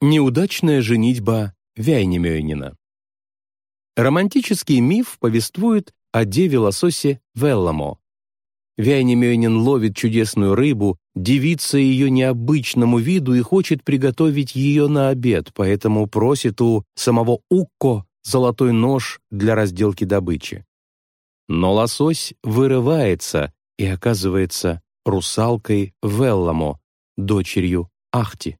Неудачная женитьба Вяйнемёйнина. Романтический миф повествует о деве-лососе Велламо. Вяйнемёйнин ловит чудесную рыбу, дивится ее необычному виду и хочет приготовить ее на обед, поэтому просит у самого Укко золотой нож для разделки добычи. Но лосось вырывается и оказывается русалкой Велламо, дочерью Ахти.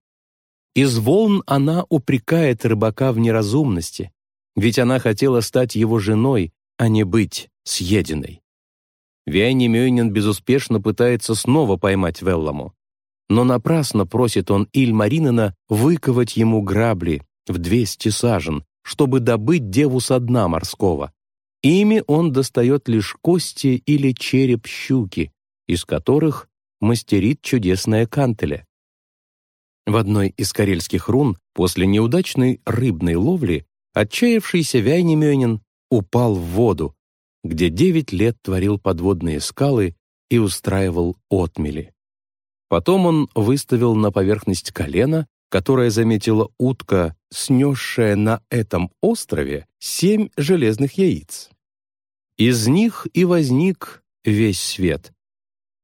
Из волн она упрекает рыбака в неразумности, ведь она хотела стать его женой, а не быть съеденной. Вяйни безуспешно пытается снова поймать Велламу. Но напрасно просит он Ильмаринена выковать ему грабли в двести сажен, чтобы добыть деву со дна морского. Ими он достает лишь кости или череп щуки, из которых мастерит чудесное кантеля. В одной из карельских рун после неудачной рыбной ловли отчаявшийся Вяйнемёнин упал в воду, где девять лет творил подводные скалы и устраивал отмели. Потом он выставил на поверхность колено, которое заметила утка, снесшая на этом острове семь железных яиц. Из них и возник весь свет.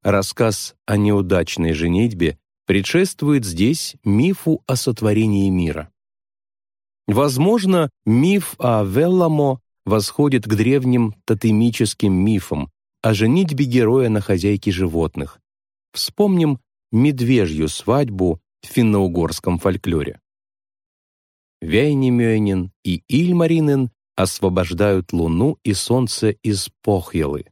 Рассказ о неудачной женитьбе предшествует здесь мифу о сотворении мира. Возможно, миф о Велламо восходит к древним тотемическим мифам о женитьбе героя на хозяйке животных. Вспомним медвежью свадьбу в финно-угорском фольклоре. Вейнемёйнин и Ильмаринен освобождают Луну и Солнце из Похьелы.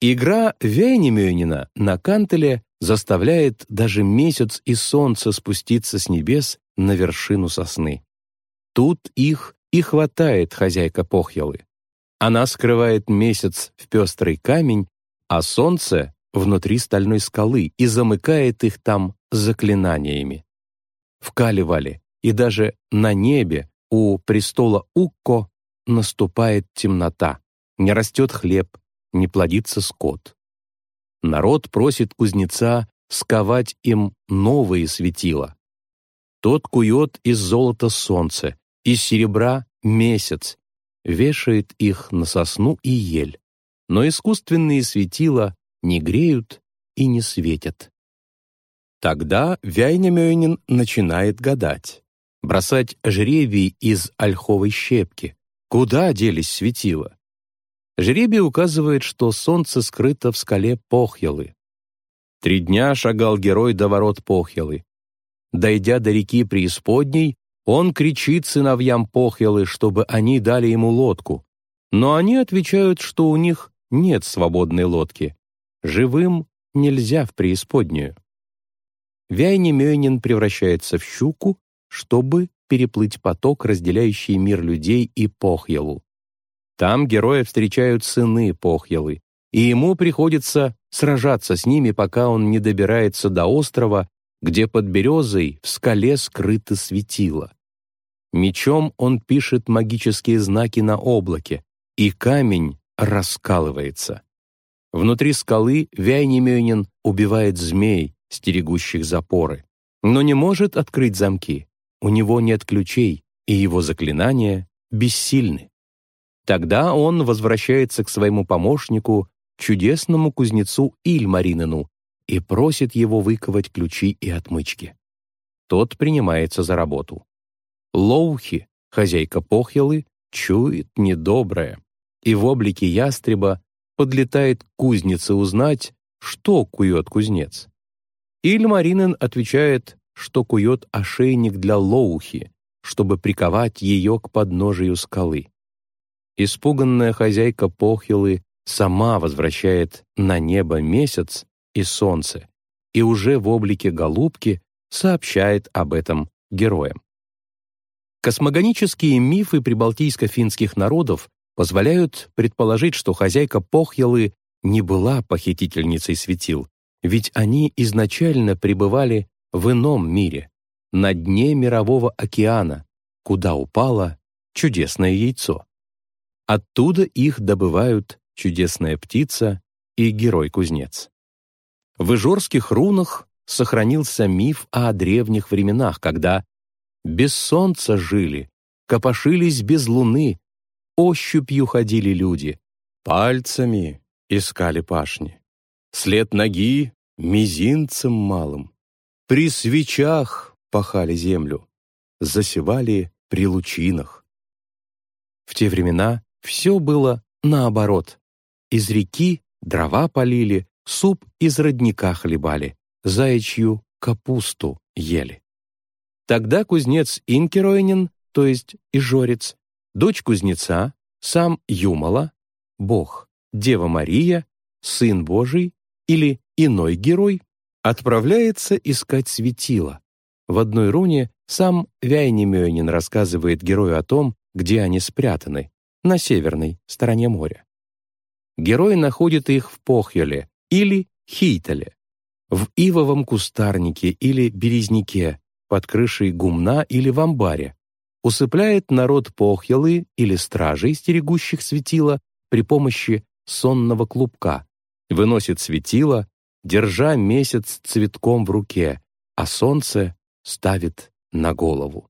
Игра Вейнемёйнина на кантеле заставляет даже месяц и солнце спуститься с небес на вершину сосны. Тут их и хватает хозяйка Похьялы. Она скрывает месяц в пестрый камень, а солнце — внутри стальной скалы и замыкает их там заклинаниями. В Каливале и даже на небе у престола Укко наступает темнота, не растет хлеб, не плодится скот народ просит кузнеца сковать им новые светила. Тот кует из золота солнце, из серебра месяц, вешает их на сосну и ель, но искусственные светила не греют и не светят. Тогда Вяйнемёйнин начинает гадать, бросать жребий из ольховой щепки. Куда делись светила? Жребий указывает, что солнце скрыто в скале Похьелы. Три дня шагал герой до ворот Похьелы. Дойдя до реки Преисподней, он кричит сыновьям Похьелы, чтобы они дали ему лодку. Но они отвечают, что у них нет свободной лодки. Живым нельзя в преисподнюю. Вяйнемёйнин превращается в щуку, чтобы переплыть поток, разделяющий мир людей и Похьелу. Там героя встречают сыны Похьелы, и ему приходится сражаться с ними, пока он не добирается до острова, где под березой в скале скрыто светило. Мечом он пишет магические знаки на облаке, и камень раскалывается. Внутри скалы Вяйнемёнин убивает змей, стерегущих запоры, но не может открыть замки. У него нет ключей, и его заклинания бессильны. Тогда он возвращается к своему помощнику, чудесному кузнецу Ильмаринену, и просит его выковать ключи и отмычки. Тот принимается за работу. Лоухи, хозяйка Похьелы, чует недоброе, и в облике ястреба подлетает к кузнице узнать, что кует кузнец. Ильмаринен отвечает, что кует ошейник для Лоухи, чтобы приковать ее к подножию скалы. Испуганная хозяйка Похилы сама возвращает на небо месяц и солнце и уже в облике голубки сообщает об этом героям. Космогонические мифы прибалтийско-финских народов позволяют предположить, что хозяйка Похьелы не была похитительницей светил, ведь они изначально пребывали в ином мире, на дне мирового океана, куда упало чудесное яйцо. Оттуда их добывают чудесная птица и герой-кузнец. В ижорских рунах сохранился миф о древних временах, когда без солнца жили, копошились без луны, ощупью ходили люди, пальцами искали пашни, след ноги мизинцем малым, при свечах пахали землю, засевали при лучинах. В те времена все было наоборот. Из реки дрова полили, суп из родника хлебали, заячью капусту ели. Тогда кузнец Инкероинен, то есть Ижорец, дочь кузнеца, сам Юмала, Бог, Дева Мария, Сын Божий или иной герой отправляется искать светило. В одной руне сам Вяйнемёнин рассказывает герою о том, где они спрятаны, на северной стороне моря. Герой находит их в Похьеле или Хейтеле, в ивовом кустарнике или березняке, под крышей гумна или в амбаре, усыпляет народ Похьелы или стражей, стерегущих светила, при помощи сонного клубка, выносит светило, держа месяц цветком в руке, а солнце ставит на голову.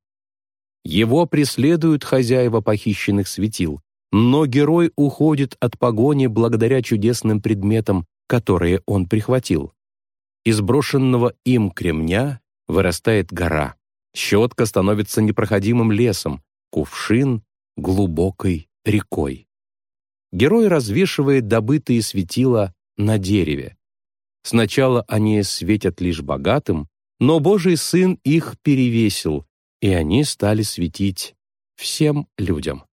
Его преследуют хозяева похищенных светил, но герой уходит от погони благодаря чудесным предметам, которые он прихватил. Из брошенного им кремня вырастает гора, щетка становится непроходимым лесом, кувшин — глубокой рекой. Герой развешивает добытые светила на дереве. Сначала они светят лишь богатым, но Божий Сын их перевесил, и они стали светить всем людям.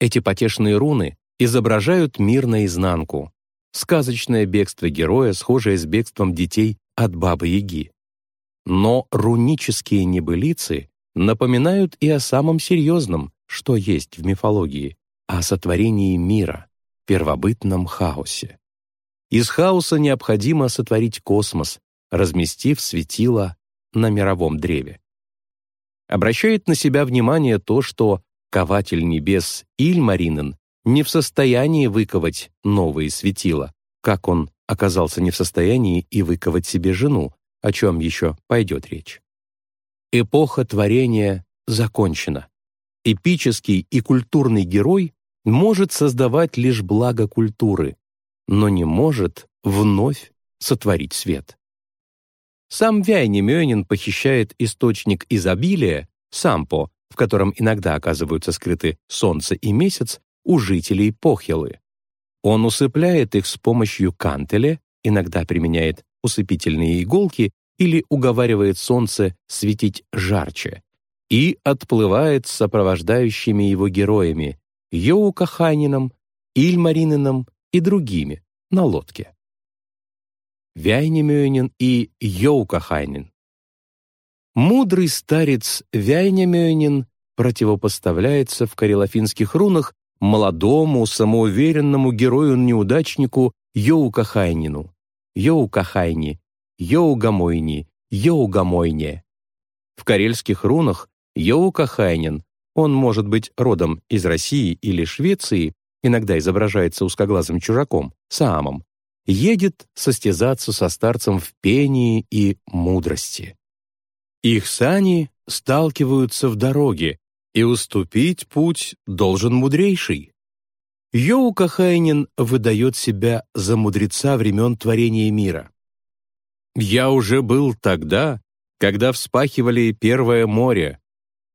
Эти потешные руны изображают мир наизнанку, сказочное бегство героя, схожее с бегством детей от Бабы-Яги. Но рунические небылицы напоминают и о самом серьезном, что есть в мифологии, о сотворении мира, первобытном хаосе. Из хаоса необходимо сотворить космос, разместив светило на мировом древе. Обращает на себя внимание то, что кователь небес Ильмаринен не в состоянии выковать новые светила, как он оказался не в состоянии и выковать себе жену, о чем еще пойдет речь. Эпоха творения закончена. Эпический и культурный герой может создавать лишь благо культуры, но не может вновь сотворить свет. Сам Вяйнемёнин похищает источник изобилия, сампо, в котором иногда оказываются скрыты солнце и месяц, у жителей Похелы. Он усыпляет их с помощью кантеля, иногда применяет усыпительные иголки или уговаривает солнце светить жарче, и отплывает с сопровождающими его героями Йоукахайнином, Ильмаринином и другими на лодке. Вяйнемёнин и Йоукахайнин. Мудрый старец Вяйнемёнин противопоставляется в карелофинских рунах молодому, самоуверенному герою-неудачнику Йоукахайнину. Йоукахайни, Йоугамойни, Йоугамойне. В карельских рунах Йоукахайнин он может быть родом из России или Швеции, иногда изображается узкоглазым чужаком, Саамом, едет состязаться со старцем в пении и мудрости. Их сани сталкиваются в дороге, и уступить путь должен мудрейший. Йоу Кахайнин выдает себя за мудреца времен творения мира. «Я уже был тогда, когда вспахивали первое море,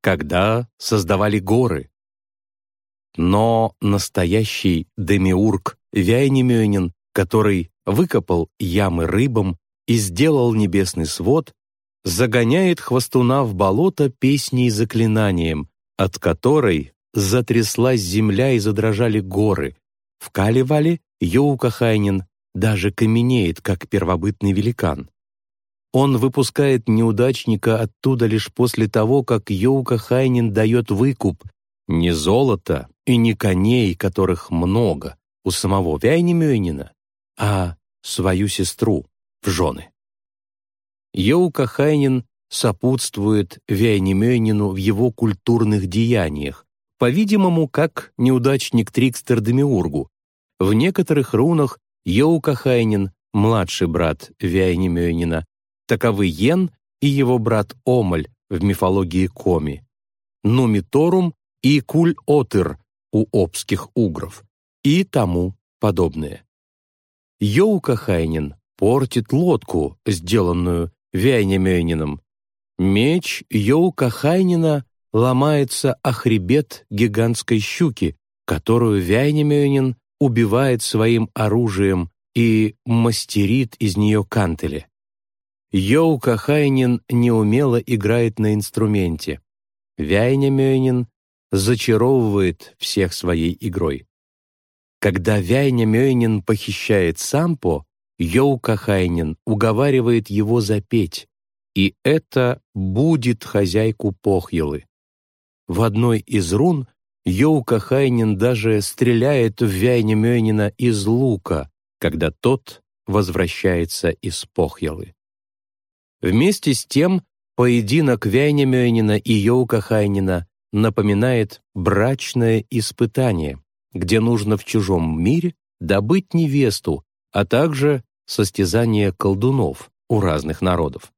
когда создавали горы. Но настоящий демиург Вяйнемёнин, который выкопал ямы рыбам и сделал небесный свод, загоняет хвостуна в болото песней заклинанием, от которой затряслась земля и задрожали горы. В Калевале Йоукахайнин даже каменеет, как первобытный великан. Он выпускает неудачника оттуда лишь после того, как Йоука Хайнин дает выкуп не золота и не коней, которых много у самого Вяйнемёнина, а свою сестру в жены. Йоука Хайнин сопутствует Вяйнемёнину в его культурных деяниях, по-видимому, как неудачник Трикстер Демиургу. В некоторых рунах Йоука Хайнин, младший брат Вяйнемёнина, Таковы Йен и его брат Омаль, в мифологии Коми, Нумиторум и Куль-Отыр у обских угров и тому подобное. Йоукахайнин портит лодку, сделанную Вяйнемёйнином. Меч Йоукахайнина ломается о хребет гигантской щуки, которую Вяйнемёйнин убивает своим оружием и мастерит из нее кантели. Йоукахайнин неумело играет на инструменте. Вяйнемёйнин зачаровывает всех своей игрой. Когда Вяйня похищает Сампо, Йоукахайнин уговаривает его запеть, и это будет хозяйку Похьелы. В одной из рун Йоука Хайнин даже стреляет в Вяйне из лука, когда тот возвращается из Похьелы. Вместе с тем, поединок Вяйне и Йоука Хайнина напоминает брачное испытание, где нужно в чужом мире добыть невесту, а также состязание колдунов у разных народов.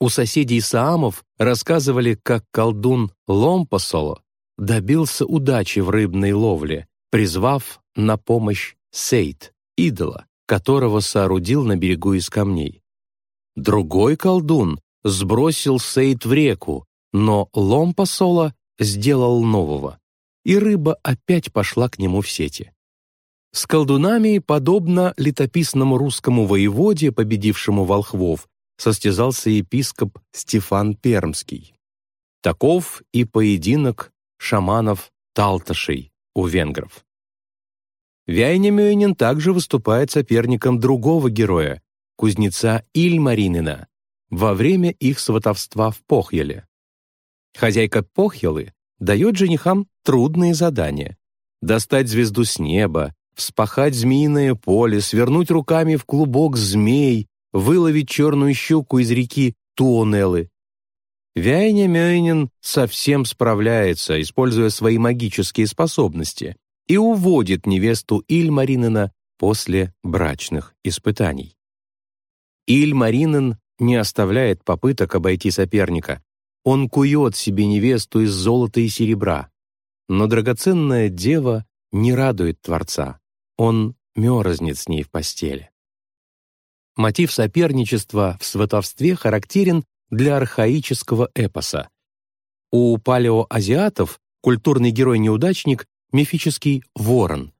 У соседей Саамов рассказывали, как колдун Ломпосоло добился удачи в рыбной ловле, призвав на помощь Сейт, идола, которого соорудил на берегу из камней. Другой колдун сбросил Сейт в реку, но Ломпосоло сделал нового, и рыба опять пошла к нему в сети. С колдунами, подобно летописному русскому воеводе, победившему волхвов, состязался епископ Стефан Пермский. Таков и поединок шаманов-талташей у венгров. Вяйнемёнин также выступает соперником другого героя, кузнеца Ильмаринина, во время их сватовства в Похьеле. Хозяйка Похьелы дает женихам трудные задания — достать звезду с неба, вспахать змеиное поле, свернуть руками в клубок змей, выловить черную щуку из реки Туонеллы. Вяйня Мёйнин совсем справляется, используя свои магические способности, и уводит невесту Ильмаринена после брачных испытаний. Ильмаринен не оставляет попыток обойти соперника. Он кует себе невесту из золота и серебра. Но драгоценная дева не радует Творца. Он мерзнет с ней в постели. Мотив соперничества в сватовстве характерен для архаического эпоса. У палеоазиатов культурный герой-неудачник — мифический ворон.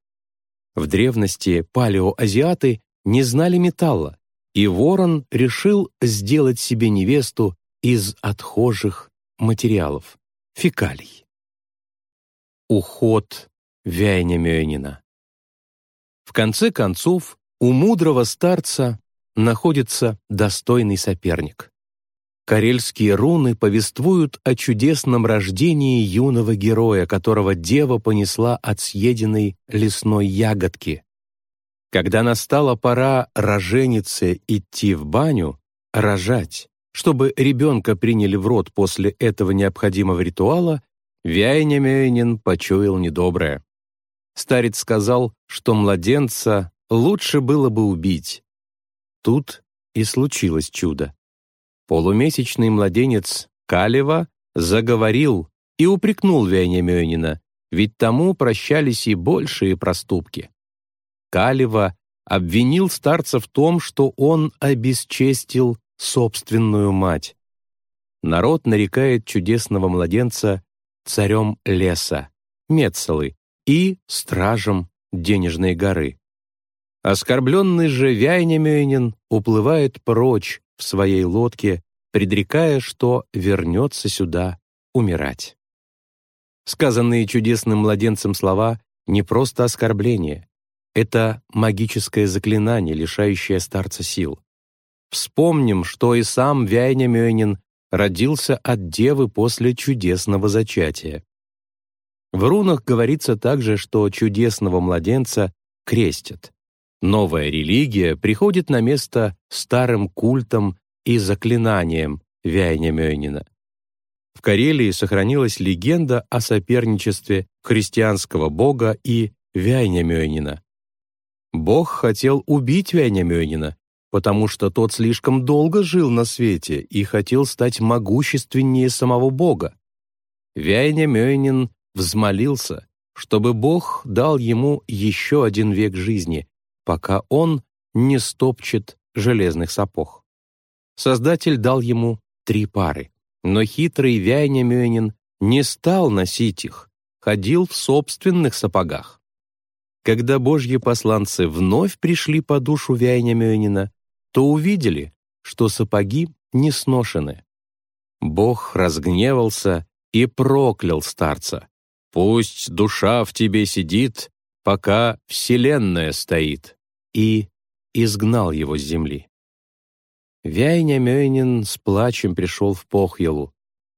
В древности палеоазиаты не знали металла, и ворон решил сделать себе невесту из отхожих материалов — фекалий. Уход Вяйня В конце концов, у мудрого старца находится достойный соперник. Карельские руны повествуют о чудесном рождении юного героя, которого дева понесла от съеденной лесной ягодки. Когда настала пора роженице идти в баню, рожать, чтобы ребенка приняли в рот после этого необходимого ритуала, Вяйнямёйнин почуял недоброе. Старец сказал, что младенца лучше было бы убить, Тут и случилось чудо. Полумесячный младенец Калева заговорил и упрекнул Вяйнямёнина, ведь тому прощались и большие проступки. Калева обвинил старца в том, что он обесчестил собственную мать. Народ нарекает чудесного младенца царем леса, Мецелы и стражем Денежной горы. Оскорбленный же Вяйнемёнин уплывает прочь в своей лодке, предрекая, что вернется сюда умирать. Сказанные чудесным младенцем слова не просто оскорбление, это магическое заклинание, лишающее старца сил. Вспомним, что и сам Вяйнемёнин родился от девы после чудесного зачатия. В рунах говорится также, что чудесного младенца крестят. Новая религия приходит на место старым культам и заклинаниям Вяйня В Карелии сохранилась легенда о соперничестве христианского бога и Вяйня Бог хотел убить Вяйня потому что тот слишком долго жил на свете и хотел стать могущественнее самого Бога. Вяйня Мёйнин взмолился, чтобы Бог дал ему еще один век жизни, пока он не стопчет железных сапог. Создатель дал ему три пары, но хитрый Вяйня Мёйнин не стал носить их, ходил в собственных сапогах. Когда божьи посланцы вновь пришли по душу Вяйня Мёйнина, то увидели, что сапоги не сношены. Бог разгневался и проклял старца. «Пусть душа в тебе сидит, пока вселенная стоит», и изгнал его с земли. Вяйня Мёйнин с плачем пришел в Похьелу,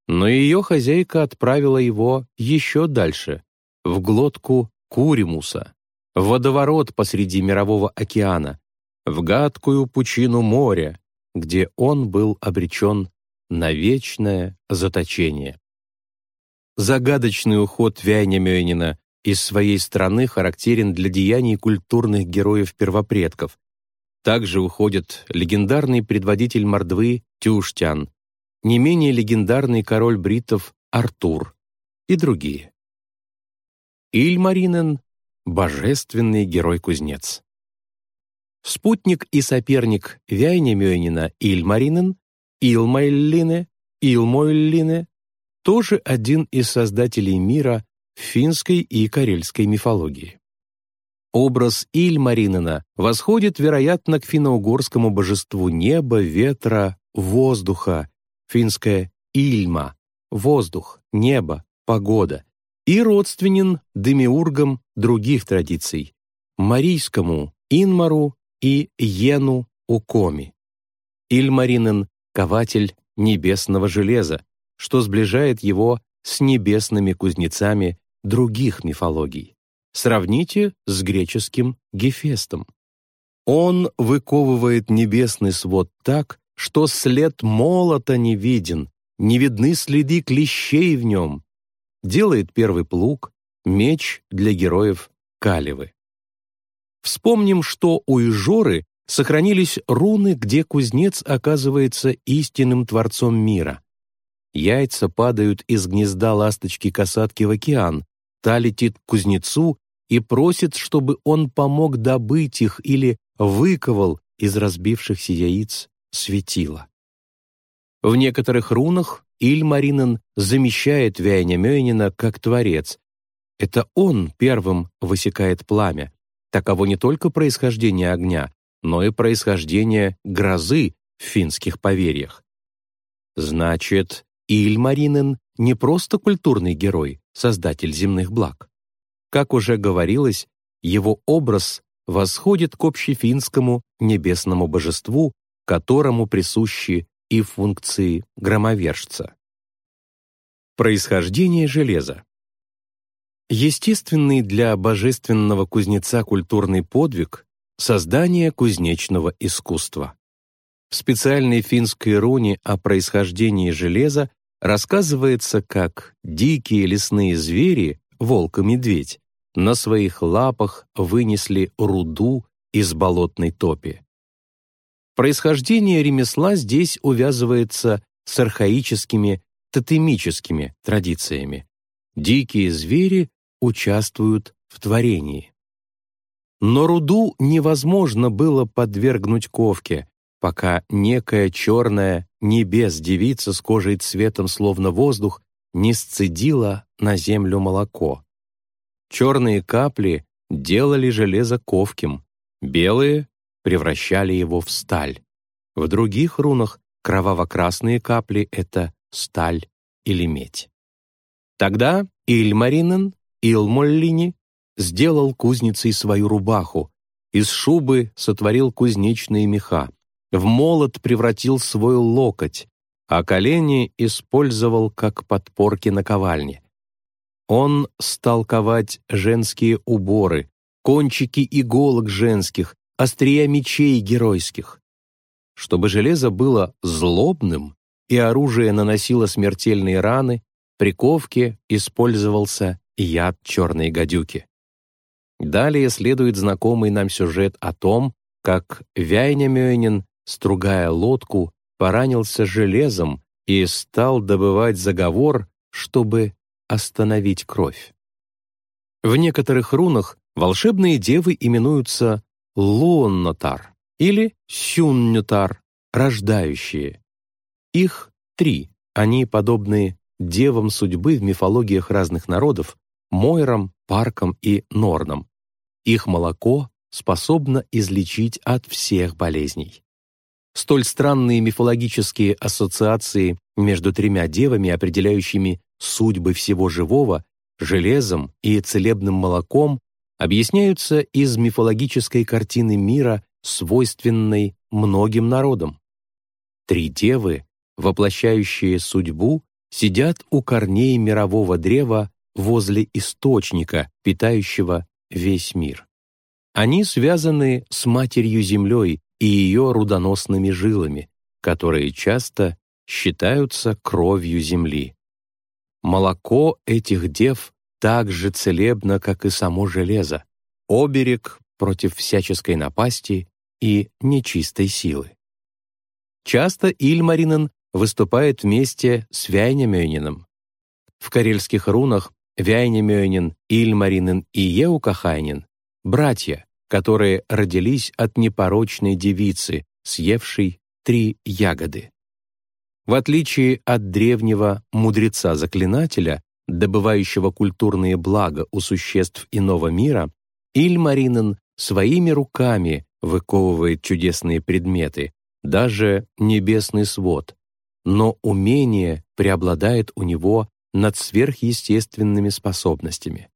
но ее хозяйка отправила его еще дальше, в глотку Куримуса, в водоворот посреди Мирового океана, в гадкую пучину моря, где он был обречен на вечное заточение. Загадочный уход Вяйня Мёйнина из своей страны характерен для деяний культурных героев-первопредков. Также уходит легендарный предводитель Мордвы Тюштян, не менее легендарный король бритов Артур и другие. Ильмаринен — божественный герой-кузнец. Спутник и соперник Вяйнемёнина Ильмаринен, Илмайллине, Илмойллине, тоже один из создателей мира финской и карельской мифологии. Образ Ильмаринена восходит, вероятно, к финно-угорскому божеству неба, ветра, воздуха, финское «ильма» — воздух, небо, погода, и родственен демиургам других традиций — марийскому Инмару и Йену Укоми. Ильмаринен — кователь небесного железа, что сближает его с небесными кузнецами других мифологий. Сравните с греческим Гефестом. Он выковывает небесный свод так, что след молота не виден, не видны следы клещей в нем. Делает первый плуг, меч для героев Калевы. Вспомним, что у Ижоры сохранились руны, где кузнец оказывается истинным творцом мира. Яйца падают из гнезда ласточки-касатки в океан, та летит к кузнецу и просит, чтобы он помог добыть их или выковал из разбившихся яиц светило. В некоторых рунах Ильмаринен замещает Вяйня Мёйнина как творец. Это он первым высекает пламя, Таково не только происхождение огня, но и происхождение грозы в финских поверьях. Значит, Ильмаринен не просто культурный герой, создатель земных благ. Как уже говорилось, его образ восходит к общефинскому небесному божеству, которому присущи и функции громовержца. Происхождение железа Естественный для божественного кузнеца культурный подвиг — создание кузнечного искусства. В специальной финской руне о происхождении железа рассказывается, как дикие лесные звери, волк и медведь, на своих лапах вынесли руду из болотной топи. Происхождение ремесла здесь увязывается с архаическими тотемическими традициями. Дикие звери участвуют в творении. Но руду невозможно было подвергнуть ковке, пока некая черная небес-девица с кожей цветом словно воздух не сцедила на землю молоко. Черные капли делали железо ковким, белые превращали его в сталь. В других рунах кроваво-красные капли — это сталь или медь. Тогда Ильмаринен Илмоллини сделал кузницей свою рубаху, из шубы сотворил кузнечные меха, в молот превратил свой локоть, а колени использовал как подпорки на ковальне. Он стал ковать женские уборы, кончики иголок женских, острия мечей геройских. Чтобы железо было злобным и оружие наносило смертельные раны, при ковке использовался яд черной гадюки. Далее следует знакомый нам сюжет о том, как Вяйнямёнин стругая лодку, поранился железом и стал добывать заговор, чтобы остановить кровь. В некоторых рунах волшебные девы именуются Луоннотар или Сюннютар, рождающие. Их три, они подобны девам судьбы в мифологиях разных народов, Мойрам, Паркам и Норнам. Их молоко способно излечить от всех болезней. Столь странные мифологические ассоциации между тремя девами, определяющими судьбы всего живого, железом и целебным молоком, объясняются из мифологической картины мира, свойственной многим народам. Три девы, воплощающие судьбу, сидят у корней мирового древа возле источника, питающего весь мир. Они связаны с Матерью-Землей и ее рудоносными жилами, которые часто считаются кровью Земли. Молоко этих дев так же целебно, как и само железо, оберег против всяческой напасти и нечистой силы. Часто Ильмаринен выступает вместе с Вяйнемёнином. В карельских рунах Вяйнемёнин, Ильмаринен и Еукахайнин — братья, которые родились от непорочной девицы, съевшей три ягоды. В отличие от древнего мудреца-заклинателя, добывающего культурные блага у существ иного мира, Ильмаринен своими руками выковывает чудесные предметы, даже небесный свод, но умение преобладает у него над сверхъестественными способностями.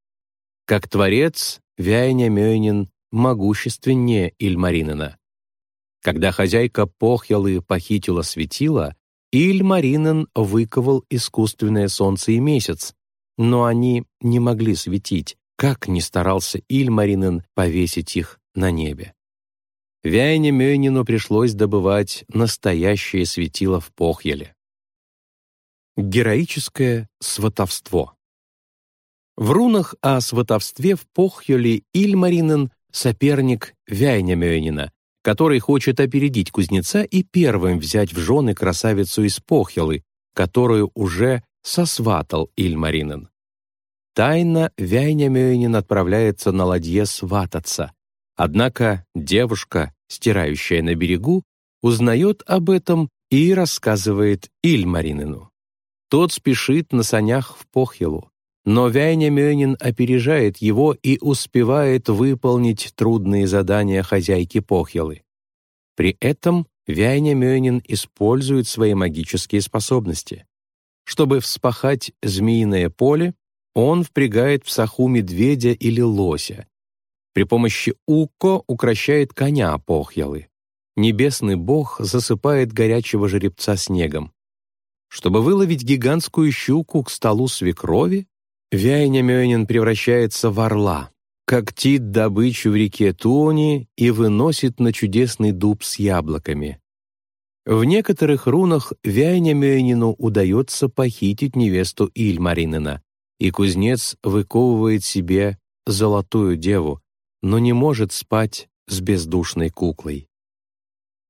Как творец, Вяйня Мёйнин могущественнее Ильмаринена. Когда хозяйка Похьялы похитила светило, Ильмаринен выковал искусственное солнце и месяц, но они не могли светить, как ни старался Ильмаринен повесить их на небе. Вяйне Мёйнину пришлось добывать настоящее светило в Похьеле. Героическое сватовство В рунах о сватовстве в Похьеле Ильмаринен — соперник Вяйня Мёйнина, который хочет опередить кузнеца и первым взять в жены красавицу из Похьелы, которую уже сосватал Ильмаринен. Тайно Вяйнямёйнин отправляется на ладье свататься. Однако девушка, стирающая на берегу, узнает об этом и рассказывает Ильмаринину. Тот спешит на санях в Похилу, но Вяйнямёнин опережает его и успевает выполнить трудные задания хозяйки Похилы. При этом Вяйнямёнин использует свои магические способности. Чтобы вспахать змеиное поле, он впрягает в саху медведя или лося. При помощи уко укращает коня похьялы. Небесный бог засыпает горячего жеребца снегом. Чтобы выловить гигантскую щуку к столу свекрови, Вяйнямёнин превращается в орла, когтит добычу в реке Туони и выносит на чудесный дуб с яблоками. В некоторых рунах Вяйнямёнину удается похитить невесту Ильмаринена, и кузнец выковывает себе золотую деву, но не может спать с бездушной куклой.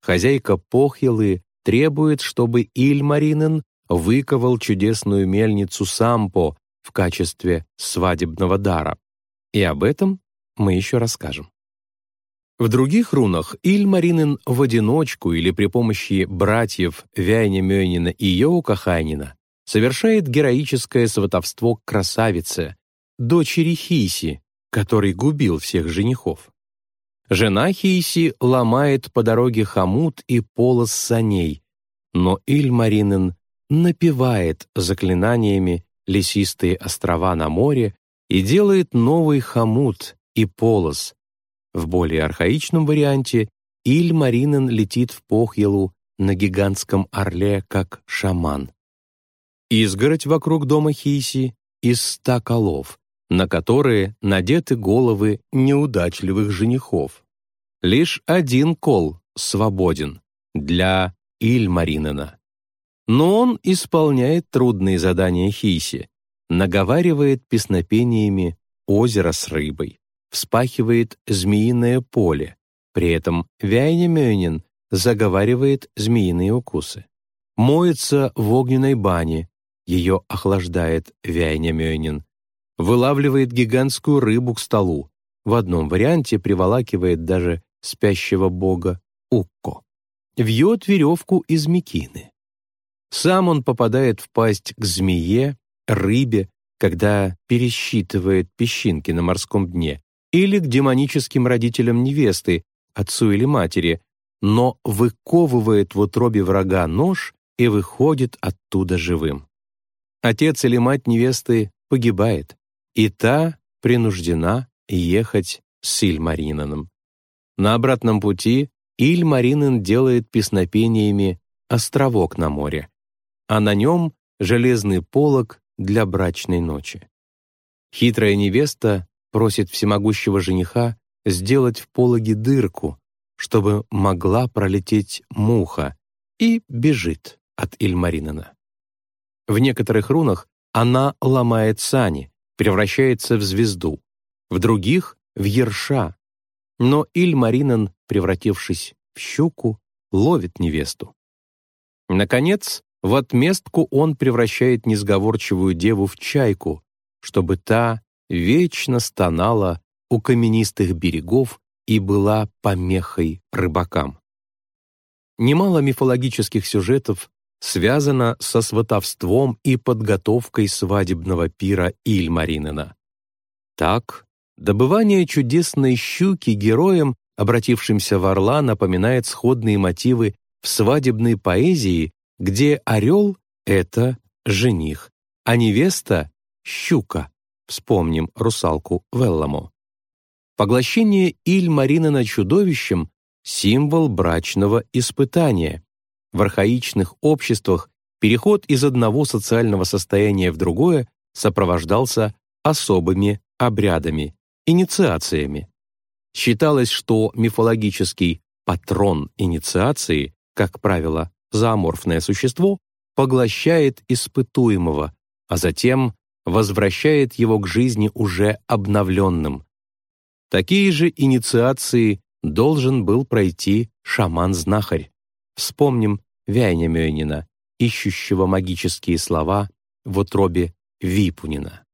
Хозяйка Похилы требует, чтобы Ильмаринен выковал чудесную мельницу Сампо в качестве свадебного дара. И об этом мы еще расскажем. В других рунах Ильмаринен в одиночку или при помощи братьев Вяйня и Йоука совершает героическое сватовство к красавице, дочери Хиси, который губил всех женихов. Жена Хиси ломает по дороге хомут и полос саней, но Ильмаринен напевает заклинаниями лесистые острова на море и делает новый хомут и полос. В более архаичном варианте Ильмаринен летит в Похьелу на гигантском орле как шаман. Изгородь вокруг дома Хиси из ста колов, на которые надеты головы неудачливых женихов. Лишь один кол свободен для Ильмаринена. Но он исполняет трудные задания Хиси, наговаривает песнопениями озеро с рыбой, вспахивает змеиное поле. При этом Вяйнемёнин заговаривает змеиные укусы. Моется в огненной бане, ее охлаждает Вяйня Вылавливает гигантскую рыбу к столу, в одном варианте приволакивает даже спящего бога Укко. Вьет веревку из мекины. Сам он попадает в пасть к змее, рыбе, когда пересчитывает песчинки на морском дне, или к демоническим родителям невесты, отцу или матери, но выковывает в утробе врага нож и выходит оттуда живым. Отец или мать невесты погибает, и та принуждена ехать с Ильмаринаном. На обратном пути Ильмаринен делает песнопениями «Островок на море», а на нем железный полог для брачной ночи. Хитрая невеста просит всемогущего жениха сделать в пологе дырку, чтобы могла пролететь муха, и бежит от Ильмаринена. В некоторых рунах она ломает сани, превращается в звезду, в других — в ерша, но Ильмаринен, превратившись в щуку, ловит невесту. Наконец, в отместку он превращает несговорчивую деву в чайку, чтобы та вечно стонала у каменистых берегов и была помехой рыбакам. Немало мифологических сюжетов связано со сватовством и подготовкой свадебного пира Ильмаринена. Так, добывание чудесной щуки героем, обратившимся в орла, напоминает сходные мотивы в свадебной поэзии, где орел — это жених, а невеста — щука. Вспомним русалку Велламо. Поглощение Иль-Маринена чудовищем — символ брачного испытания. В архаичных обществах переход из одного социального состояния в другое сопровождался особыми обрядами, инициациями. Считалось, что мифологический патрон инициации, как правило, зооморфное существо, поглощает испытуемого, а затем возвращает его к жизни уже обновленным, Такие же инициации должен был пройти шаман-знахарь. Вспомним Вяйня Мёйнина, ищущего магические слова в утробе Випунина.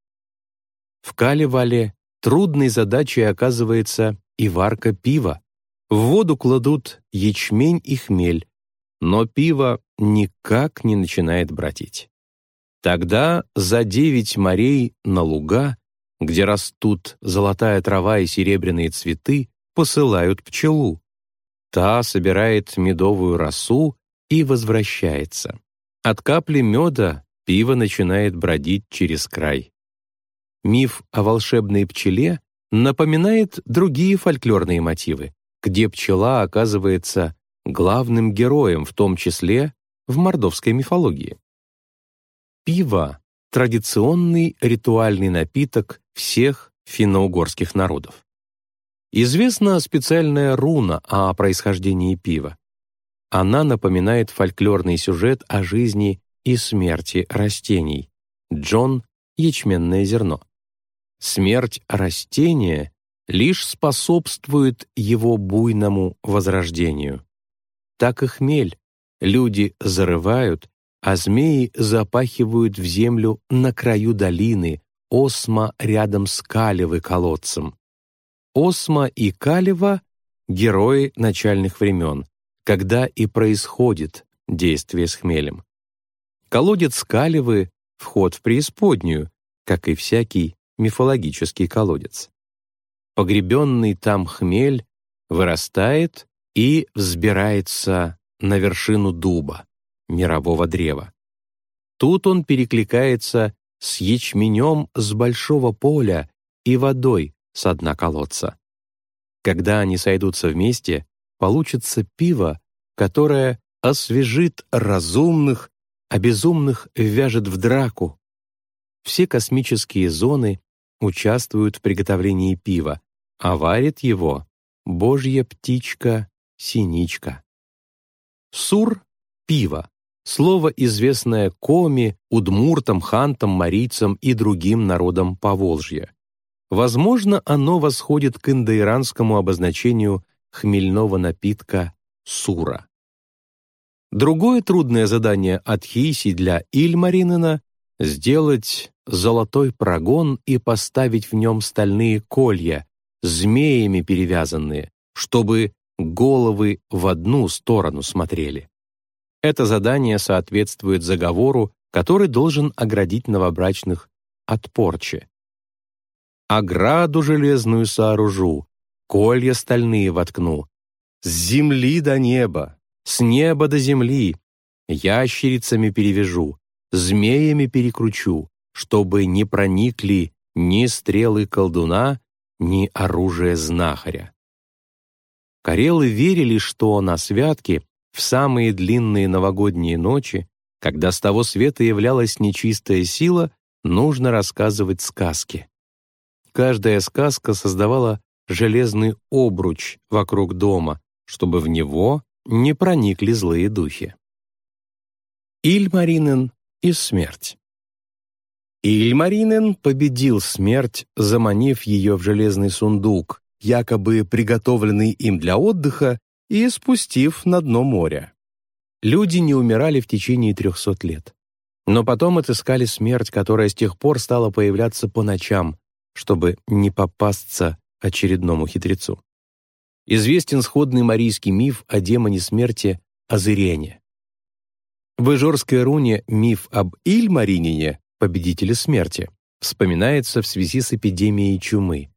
В Калевале трудной задачей оказывается и варка пива. В воду кладут ячмень и хмель, но пиво никак не начинает братить. Тогда за девять морей на луга где растут золотая трава и серебряные цветы, посылают пчелу. Та собирает медовую росу и возвращается. От капли меда пиво начинает бродить через край. Миф о волшебной пчеле напоминает другие фольклорные мотивы, где пчела оказывается главным героем, в том числе в мордовской мифологии. Пиво — традиционный ритуальный напиток всех финно-угорских народов. Известна специальная руна о происхождении пива. Она напоминает фольклорный сюжет о жизни и смерти растений. Джон — ячменное зерно. Смерть растения лишь способствует его буйному возрождению. Так и хмель люди зарывают, а змеи запахивают в землю на краю долины, Осма рядом с Калевы колодцем. Осма и Калева — герои начальных времен, когда и происходит действие с хмелем. Колодец Калевы — вход в преисподнюю, как и всякий мифологический колодец. Погребенный там хмель вырастает и взбирается на вершину дуба, мирового древа. Тут он перекликается с ячменем с большого поля и водой с дна колодца. Когда они сойдутся вместе, получится пиво, которое освежит разумных, а безумных вяжет в драку. Все космические зоны участвуют в приготовлении пива, а варит его божья птичка-синичка. Сур — пиво, Слово, известное коми, удмуртам, хантам, марийцам и другим народам Поволжья. Возможно, оно восходит к индоиранскому обозначению хмельного напитка Сура. Другое трудное задание от Хиси для Ильмаринена — сделать золотой прогон и поставить в нем стальные колья, змеями перевязанные, чтобы головы в одну сторону смотрели. Это задание соответствует заговору, который должен оградить новобрачных от порчи. «Ограду железную сооружу, колья стальные воткну, с земли до неба, с неба до земли, ящерицами перевяжу, змеями перекручу, чтобы не проникли ни стрелы колдуна, ни оружие знахаря. Карелы верили, что на святке, в самые длинные новогодние ночи, когда с того света являлась нечистая сила, нужно рассказывать сказки. Каждая сказка создавала железный обруч вокруг дома, чтобы в него не проникли злые духи. Ильмаринен и смерть Ильмаринен победил смерть, заманив ее в железный сундук, якобы приготовленный им для отдыха, и спустив на дно моря. Люди не умирали в течение трехсот лет. Но потом отыскали смерть, которая с тех пор стала появляться по ночам, чтобы не попасться очередному хитрецу. Известен сходный марийский миф о демоне смерти Азырене. В Ижорской руне миф об Ильмаринине победителя смерти, вспоминается в связи с эпидемией чумы.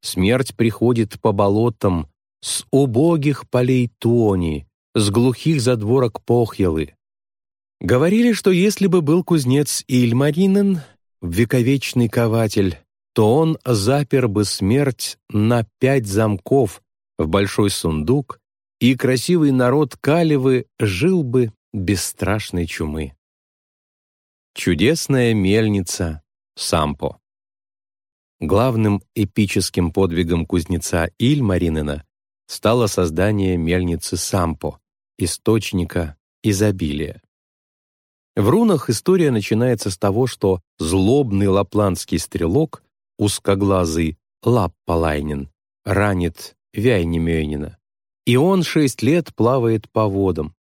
Смерть приходит по болотам с убогих полей Туони, с глухих задворок Похьелы. Говорили, что если бы был кузнец Ильмаринен, вековечный кователь, то он запер бы смерть на пять замков в большой сундук, и красивый народ Калевы жил бы без страшной чумы. Чудесная мельница Сампо. Главным эпическим подвигом кузнеца Ильмаринена стало создание мельницы Сампо, источника изобилия. В рунах история начинается с того, что злобный лапландский стрелок, узкоглазый Лаппалайнин, ранит Вяйнемёнина, и он шесть лет плавает по водам.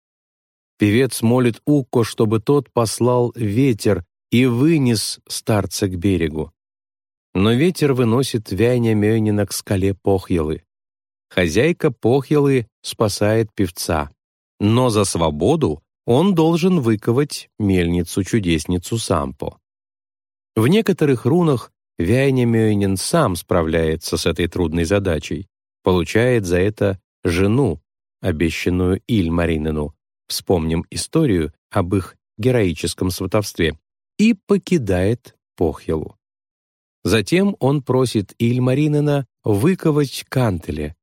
Певец молит Укко, чтобы тот послал ветер и вынес старца к берегу. Но ветер выносит Вяйня Мёнина к скале Похьелы. Хозяйка Похьелы спасает певца, но за свободу он должен выковать мельницу-чудесницу Сампо. В некоторых рунах Вяйня Мёйнин сам справляется с этой трудной задачей, получает за это жену, обещанную Ильмаринену, вспомним историю об их героическом сватовстве, и покидает Похелу. Затем он просит Ильмаринена выковать кантеле,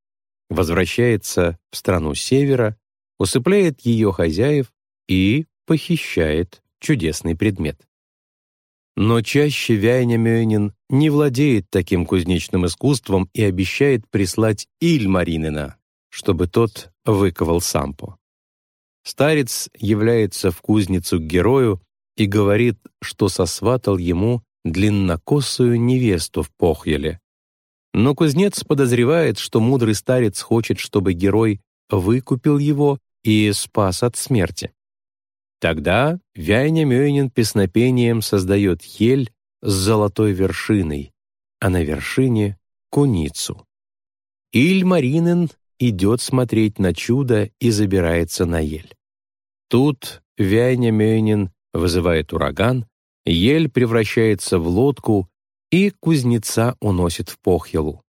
возвращается в страну севера, усыпляет ее хозяев и похищает чудесный предмет. Но чаще Вяйня не владеет таким кузнечным искусством и обещает прислать Ильмаринена, чтобы тот выковал сампо. Старец является в кузницу к герою и говорит, что сосватал ему длиннокосую невесту в Похьеле. Но кузнец подозревает, что мудрый старец хочет, чтобы герой выкупил его и спас от смерти. Тогда Вяйня Мёйнин песнопением создает ель с золотой вершиной, а на вершине — куницу. Иль Маринен идет смотреть на чудо и забирается на ель. Тут Вяйня Мёйнин вызывает ураган, ель превращается в лодку, и кузнеца уносит в Похьелу.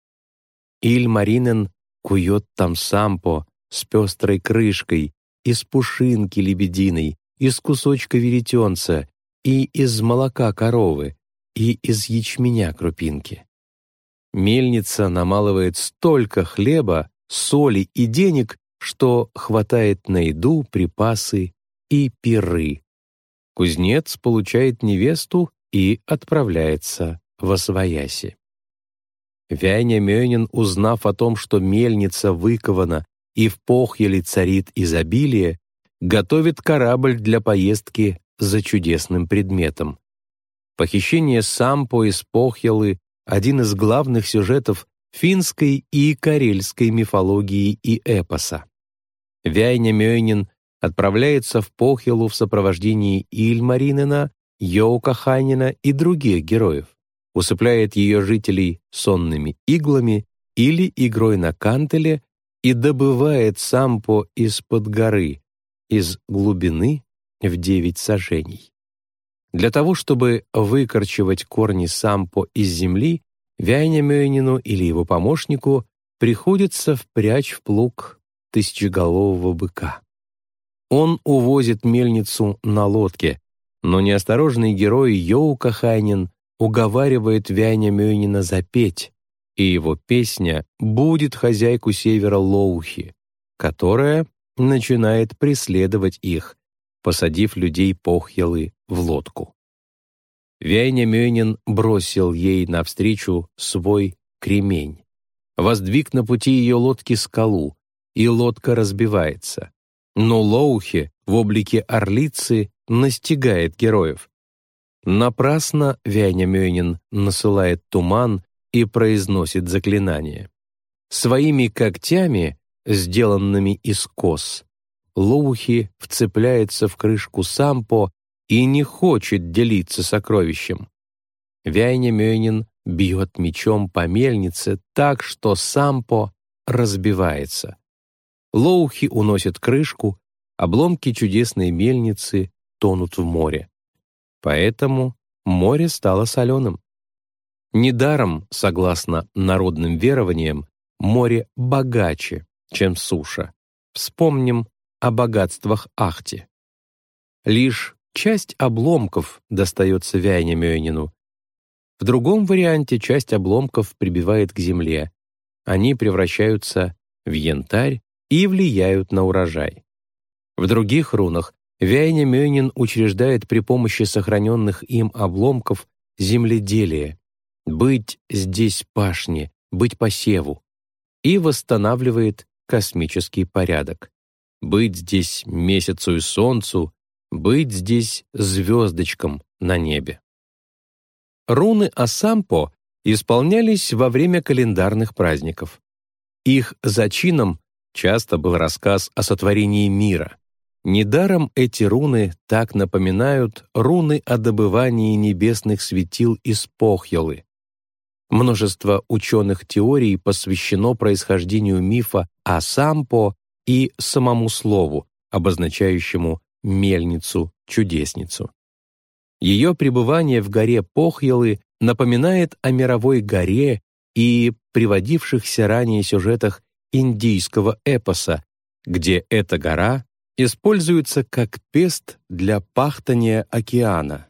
Иль Маринен кует там сампо с пестрой крышкой, из пушинки лебединой, из кусочка веретенца и из молока коровы, и из ячменя крупинки. Мельница намалывает столько хлеба, соли и денег, что хватает на еду, припасы и пиры. Кузнец получает невесту и отправляется в Освояси. Вяйня Мёнин, узнав о том, что мельница выкована и в Похьеле царит изобилие, готовит корабль для поездки за чудесным предметом. Похищение Сампо из Похьелы — один из главных сюжетов финской и карельской мифологии и эпоса. Вяйня Мёйнин отправляется в Похилу в сопровождении Ильмаринена, Йоукаханина и других героев, усыпляет ее жителей сонными иглами или игрой на кантеле и добывает сампо из-под горы, из глубины в девять сажений. Для того, чтобы выкорчевать корни сампо из земли, Вяйнямёйнину или его помощнику приходится впрячь в плуг тысячеголового быка. Он увозит мельницу на лодке, но неосторожный герой Йоука Хайнин уговаривает Вяня Мёйнина запеть, и его песня будет хозяйку севера Лоухи, которая начинает преследовать их, посадив людей Похьелы в лодку. Вяйня Мёйнин бросил ей навстречу свой кремень, воздвиг на пути ее лодки скалу, и лодка разбивается. Но Лоухи в облике орлицы настигает героев. Напрасно Вяня Мёйнин насылает туман и произносит заклинание. Своими когтями, сделанными из кос, Лоухи вцепляется в крышку сампо и не хочет делиться сокровищем. Вяйня Мёйнин бьет мечом по мельнице так, что сампо разбивается. Лоухи уносят крышку, обломки чудесной мельницы тонут в море. Поэтому море стало соленым. Недаром, согласно народным верованиям, море богаче, чем суша. Вспомним о богатствах Ахти. Лишь часть обломков достается Вяйне-Мёйнину. В другом варианте часть обломков прибивает к земле. Они превращаются в янтарь и влияют на урожай. В других рунах Вяйне Мёйнин учреждает при помощи сохраненных им обломков земледелие, быть здесь пашне, быть посеву, и восстанавливает космический порядок, быть здесь месяцу и солнцу, быть здесь звездочкам на небе. Руны Асампо исполнялись во время календарных праздников. Их зачином часто был рассказ о сотворении мира. Недаром эти руны так напоминают руны о добывании небесных светил из Похьелы. Множество ученых теорий посвящено происхождению мифа о Сампо и самому слову, обозначающему мельницу-чудесницу. Ее пребывание в горе Похьелы напоминает о мировой горе и приводившихся ранее сюжетах индийского эпоса, где эта гора используется как пест для пахтания океана.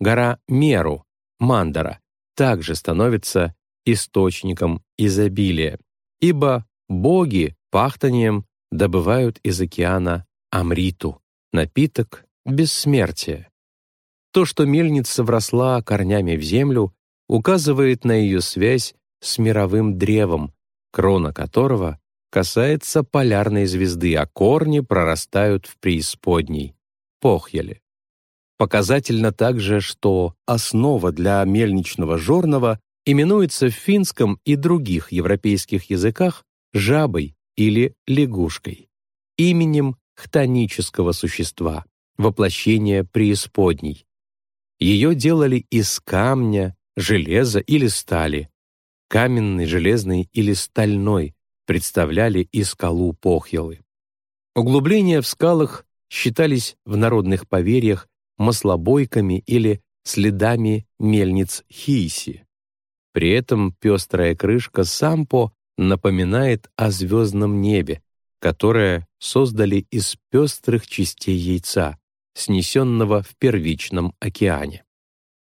Гора Меру, Мандара, также становится источником изобилия, ибо боги пахтанием добывают из океана амриту, напиток бессмертия. То, что мельница вросла корнями в землю, указывает на ее связь с мировым древом, крона которого касается полярной звезды, а корни прорастают в преисподней, похьеле. Показательно также, что основа для мельничного жорного именуется в финском и других европейских языках жабой или лягушкой, именем хтонического существа, воплощения преисподней. Ее делали из камня, железа или стали, каменный, железный или стальной, представляли и скалу Похьелы. Углубления в скалах считались в народных поверьях маслобойками или следами мельниц Хиси. При этом пестрая крышка Сампо напоминает о звездном небе, которое создали из пестрых частей яйца, снесенного в первичном океане.